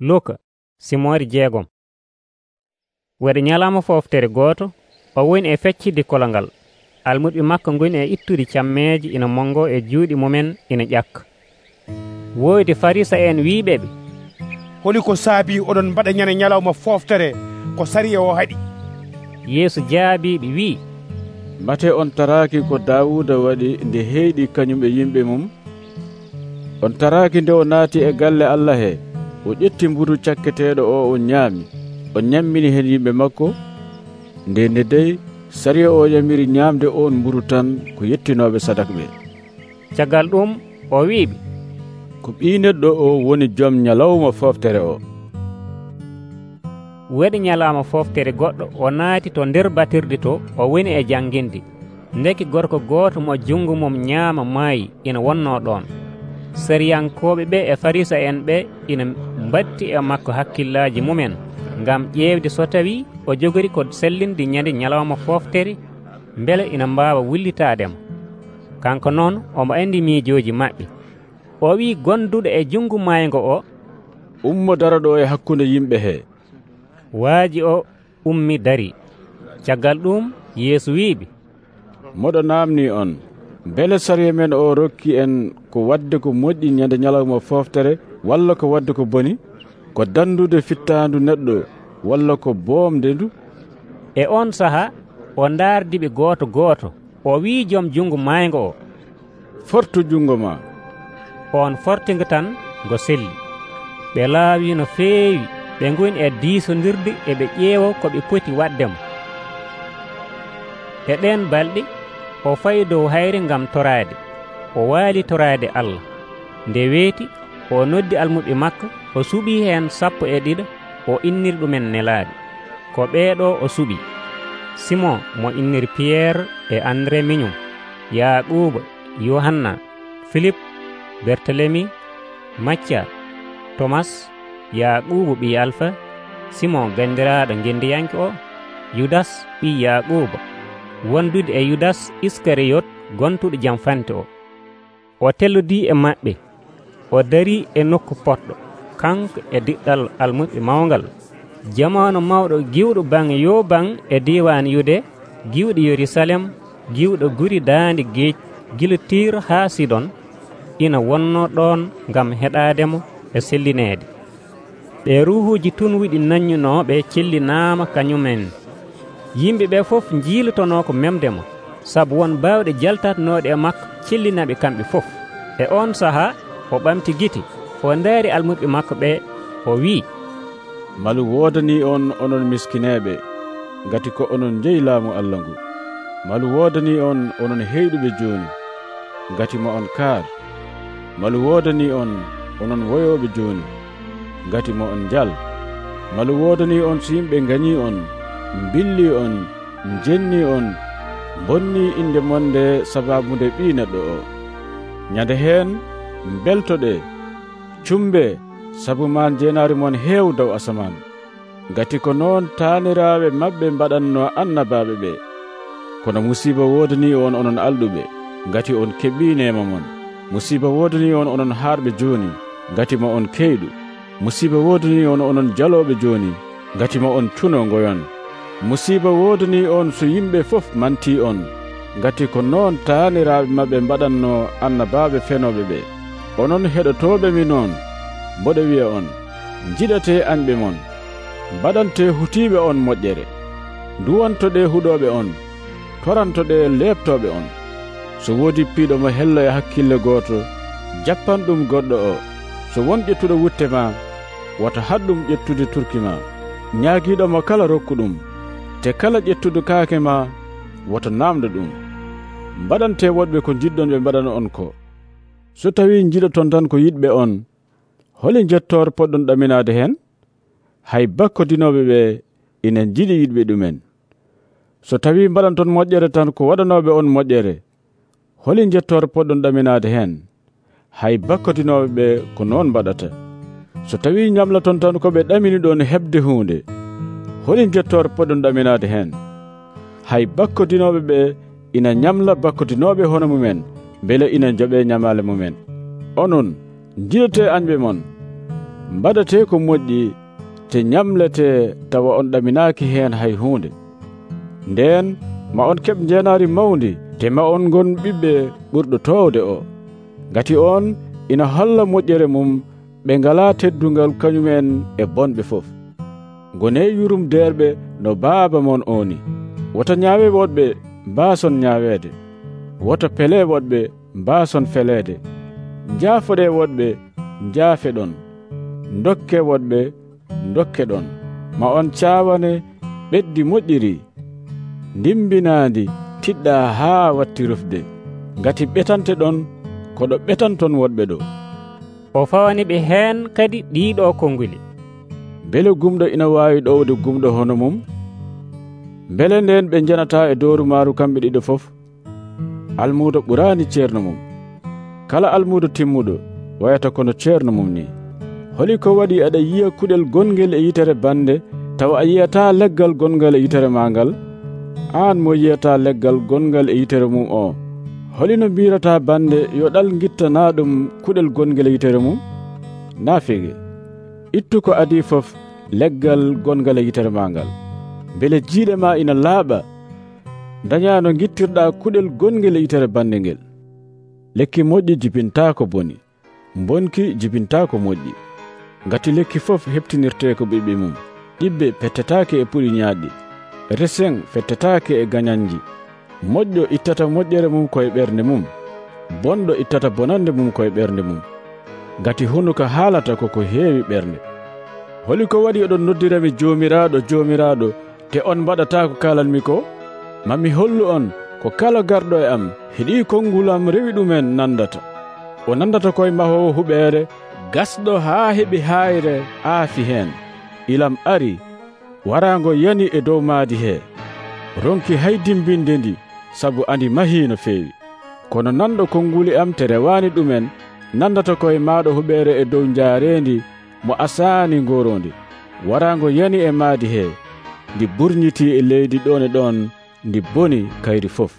luka simori jeegom. Waɗi ñalawma foftere gooto o woni e feccide kolal ngal almuɓe makko goni e ittude cammeeje ina mongo e juuɗe mumen ina ƴakka. Woyde farisa en wiiɓe holi ko saabi oɗon mbaɗa ñande ñalawma foftere ko sariya e o haɗi. Yeesu jaabiɓe wi mate on taraki ko dawuda waɗi nde heyɗi kañum e yimɓe mum? On taraki nde o naati e galle allah he? o ƴetti mburu cakketeɗo o o ñaami. O ñammini hen yimɓe makko nde nde dey sariya o yamiri ñamde on mburu tan ko yettinoɓe sadak ɓe. Caggal ɗum o wiɓe ko ɓi neɗɗo o woni joom ñalawma foftere o. Waɗi ñalama foftere goɗɗo o naati to nder batirde to o woni e jangguinde ndeki gorko goto mo junggo mum ñaama maayi ina wonno ɗon sariyankoɓe ɓe e farisa en ɓe ina mbatti e makko hakkillaji mumen. Ngam ƴeewde so tawi o jogori ko sellinde ñande ñalawma foftere beele ina mbawa wullitademo kanko noon omo andi miijoji maɓɓe. O wi gonduɗo e junggo maygo o ummo daraɗo e hakkude yimɓe he. waaji o ummi dari. Caggal ɗum yeeso wiiɓe. Moɗo namni on. beele sariya men o rokki en ko wadde ko moƴƴi ñande ñalawma foftere walla ko wadde ko boni ko dandude fittandu neɗɗo walla ko boomde ndu? E on saaha o ndaardiɓe goto goto o wi joom junngo maygo o. Fortu junngo ma. On fortingo tan ngo selli. Ɓe laawi no feewi ɓe goni e diisodirde eɓe ƴeewo ko ɓe poti waddemo e ɗen balɗe o fayi dow hayre ngam toraade o waali toraade allah. Nde weeti o noddi almuɓe makko o suɓii heen sappo e ɗiɗa o inniri ɗumen nelaaɓe ko ɓeeɗo o suɓi. Simon mo inniri piyerre e andré miñum yaɓuuba yohanna philip bertelemi macca tomas yaɓuubu ɓi alpha simon ganndiraaɗo ngendiyanke o yudas ɓi yaɓuuba wondude e yudas iskariyot gontuɗo jam fante o. O tellodi e maɓɓe. O dari e nokku poɗɗo kanko e diɗɗal almuɓe mawgal. Jamanu mawɗo giwɗo bang yo bang e diwan yude giwɗo yerusalem giwɗo guri dande gueej gila tir haa sidon ina wonno ɗon gam heɗademo e sellinede ɓe ruhuji tunwiɗi nanñunoɓe cellinama kañumen. yimɓe ɓe fof jiilotono ko memdemo saabu won bawɗe jaltatnoɗe e makko cellinaɓe kamɓe fof. E on saaha o ɓamti guite o daari almuɓe makko ɓe o wi malu wodani on onon miskineɓe gati ko onon jeeyi laamu allah ngu. Malu wodani on onon heyɗuɓe joni gati mo on kaar. Malu wodani on onon woyoɓe joni gati mo on jal malu wodani on so yimɓe gañi on billi on jenni on bonni inde monde sababude ɓi neɗɗo o ñande heen beltoɗe cumbe sabu ma jeenaari mon heew dow asaman ngati ko noon taaniraaɓe maɓɓe mbaɗanno annabaaɓe ɓe. Kono musiba woodani on onon alɗuɓe ngati on keɓiineema mon. Musiba woodani on onon haarɓe jooni ngati ma on keyɗu. Musiba woodani on onon jalooɓe jooni ngati ma on cuno ngoyon. musiba wodani on so yimɓe fof manti on. Gati ko noon taaniraaɓe maɓɓe mbaɗanno annabaaɓe fenoɓe ɓe. Onon heɗotooɓe mi noon mboɗo wiya on njiɗate añɓe mon. Mbaɗante hutiiɓe on moƴƴere. Duwantoɗe huɗoɓe on torantoɗe leeptoɓe on. So woodi piiɗo mo hello e hakkille gooto jappan ɗum goɗɗo o. So won ƴettuɗo wutte ma wota haɗɗum ƴettude turki ma. Ñaagiiɗomo kala rokku ɗum. te kala ƴettude kaake ma woto namdo ɗum. Mbaɗante woɗɓe ko jiɗɗon ɓe mbaɗana on ko. So tawi jiɗoton tan ko yiɗɓe on holi jettor poɗɗon ɗaminade hen hay bakkodinoɓe ɓe inen jiɗi yiɗɓe ɗumen. So tawi mbaɗanton moƴƴere tan ko waɗanoɓe on moƴƴere holi jettor poɗɗon ɗaminade hen hay bakkodinoɓe ɓe ko noon mbaɗata. So tawi ñamlaton tan koɓe ɗamini ɗon heɓde hunde hoɗin gettore poɗɗon ɗaminade hen hay bakkodinoɓe ɓe ina ñamla bakkodinoɓe hono mumen beele ina joɓe ñamale mumen. Onon jiɗete anɓe mon mbaɗate ko moƴƴi te ñamlete tawa on ɗaminaki hen hay hunde nden ma on keɓ jenari mawdi te ma on gon ɓiɓɓe ɓurɗo towde o. Gati on ina holla moƴƴere mum ɓe ngala teddugal kañumen e bonɓe fof. gone yurum derɓe no baaba mon oni woto ñaawe woɗɓe mbaason ñaaweede woto pele woɗɓe mbaason feleede. Njaafoɗe woɗɓe njaafe ɗon dokke woɗɓe dokke ɗon ma on caawane ɓeddi moƴƴiri. Ndimbinaandi tiɗɗa haa watti rufde ngati ɓetante ɗon koɗo ɓetanton woɗɓe ɗo. O fawani ɓe heen kadi ɗiɗo konnguli bele gumɗo ina wawi ɗowde gumɗo hono mum? Bele nden ɓe janata e dowru maaru kamɓe ɗiɗo fof? Almuudo ɓurani ceerno mum. Kala almuudo timmuɗo wayata kono ceerno mum ni. Holi ko waɗi aɗa yiya kuɗel gongel e yitere bande tawa a yiyata leggal gongal e yitere ma ngal an mo yiyata leggal gongal e yitere mum o. Holino mbirata bande yo ɗal gittana ɗum kuɗel gongel e yitere mum? Na ittu ko adi fof leggal gongal e yitere ma ngal beele jiiɗe ma ina laaɓa daña no gittirɗa kuɗel gongel e yitere bande ngel. Lekki moƴƴi jibinta ko boni bonki jibinta ko moƴƴi. Ngati lekki fof heptinirte ko ɓiɓɓe mum ɗiɓɓe pettetake e puɗi ñaaɗɗi resen fettetake e gañanji. Moƴƴo ittata moƴƴere mum koye ɓernde mum bonɗo ittata bonande mum koye ɓernde mum. Ngati hunuko haalata koko heewi ɓernde holi ko waɗi oɗon noddirami joomiraɗo joomiraɗo te on mbaɗata ko kalanmi ko? Mami hollu on ko kala garɗo e am heeɗi konngulam rewi ɗumen nandata. O nandata koye mahowo huɓeere gasɗo haa heɓi haayre aafi heen ilam ari warango yani e dow maadi he. Ronki hay dimbinde ndi sabu andi mahi no feewi kono nanɗo konnguli am te rewani ɗumen nandata koye maɗo huɓere e dow jaarendi mo asani gorondi warango yani e maadi he ndi burniti e leydi ɗon e ɗon ndi boni kayri fof.